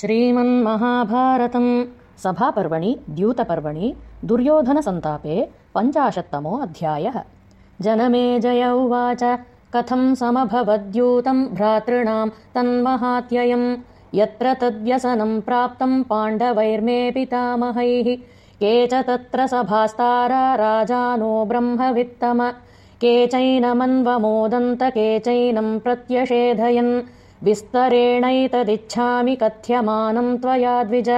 श्रीमन्महाभारतम्। सभापर्वणि द्यूतपर्वणि दुर्योधनसन्तापे पञ्चाशत्तमो अध्यायः। जनमेजय उवाच। कथं समभवद्यूतं भ्रातॄणां तन्महात्ययम्? यत्र तद्व्यसनं प्राप्तं पाण्डवैर्मे पितामहैः के च तत्र सभास्तारा राजानो ब्रह्मवित्तम। के चैनमन्वमोदन्त के चैनं प्रत्यषेधयन् विस्तरेणैतदिच्छामि कथ्यमानम् त्वया द्विज।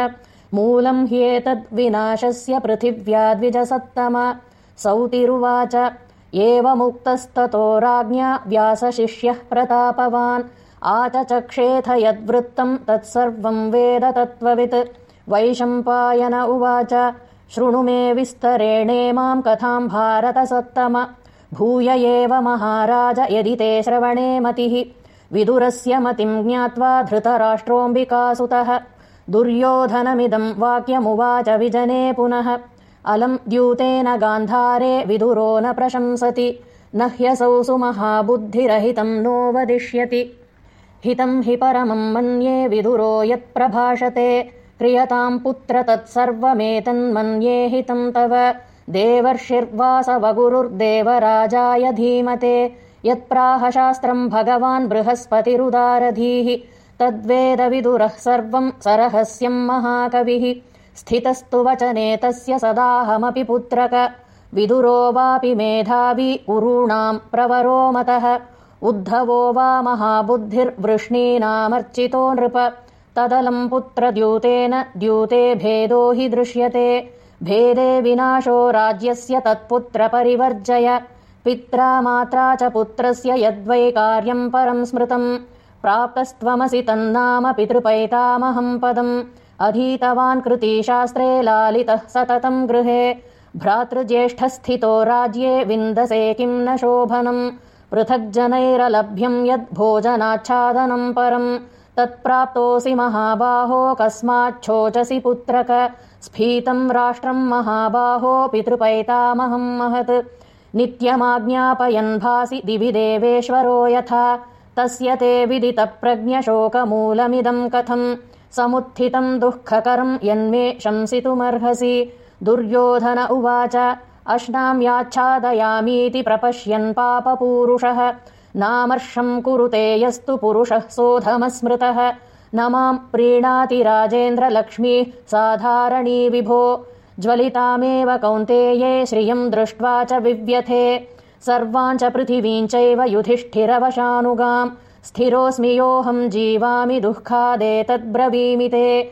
मूलम् ह्येतद्विनाशस्य पृथिव्याद्विजसत्तम सौतिरुवाच। एवमुक्तस्ततो राज्ञा व्यासशिष्यः प्रतापवान्। आचचक्षेथ यद्वृत्तम् तत्सर्वम् वेद तत्त्ववित् वैशम्पायन उवाच। शृणु मे विस्तरेणे माम् कथाम् भारतसत्तम भूय एव महाराज यदि ते श्रवणे मतिः विदुरस्य मतिम् ज्ञात्वा धृतराष्ट्रोऽम्बिकासुतः दुर्योधनमिदम् वाक्यमुवाच विजने पुनः। अलम् द्यूतेन गान्धारे विदुरो न प्रशंसति न ह्यसौ सुमहाबुद्धिरहितम् नो वदिष्यति। हितम् हि परमम् मन्ये विदुरो यत्प्रभाषते क्रियताम् पुत्र तत्सर्वमेतन्मन्ये हितम् तव। देवर्षिर्वासवगुरुर्देवराजाय धीमते यत्प्राहशास्त्रम् भगवान् बृहस्पतिरुदारधीः तद्वेदविदुरः सर्वम् सरहस्यम् महाकविः। स्थितस्तु वचने तस्य सदाहमपि पुत्रक। विदुरो वापि मेधावी कुरूणाम् प्रवरो मतः। उद्धवो वा महाबुद्धिर्वृष्णीनामर्चितो नृप। तदलम् पुत्रद्यूतेन द्यूते भेदो हि दृश्यते। भेदे विनाशो राज्यस्य तत्पुत्रपरिवर्जय पित्रा मात्रा च पुत्रस्य यद्वै कार्यम् परम् स्मृतम् प्राप्तस्त्वमसि तन्नाम पितृपैतामहम् पदम्। अधीतवान् कृतीशास्त्रे लालितः सततम् गृहे। भ्रातृज्येष्ठस्थितो राज्ये विन्दसे किम् न शोभनम्। पृथग्जनैरलभ्यम् यद्भोजनाच्छादनम् परम्। तत्प्राप्तोऽसि महाबाहो कस्माच्छोचसि पुत्रक। स्फीतम् राष्ट्रम् महाबाहो पितृपैतामहम् महत् नित्यमाज्ञापयन् भासि दिवि देवेश्वरो यथा। तस्य ते विदितप्रज्ञशोकमूलमिदम् कथम्। समुत्थितम् दुःखकरम् यन्मे शंसितुमर्हसि। दुर्योधन उवाच अश्नाम्याच्छादयामीति प्रपश्यन् पापपूरुषः। नामर्षम् कुरुते यस्तु पुरुषः सोऽधमस्मृतः न माम् प्रीणाति राजेन्द्रलक्ष्मीः साधारणी विभो ज्वलितामेव कौन्तेये श्रियम् दृष्ट्वा च विव्यथे। सर्वाञ्च पृथिवीम् चैव युधिष्ठिरवशानुगाम्। स्थिरोऽस्मि योऽहम् जीवामि दुःखादेतद्ब्रवीमि ते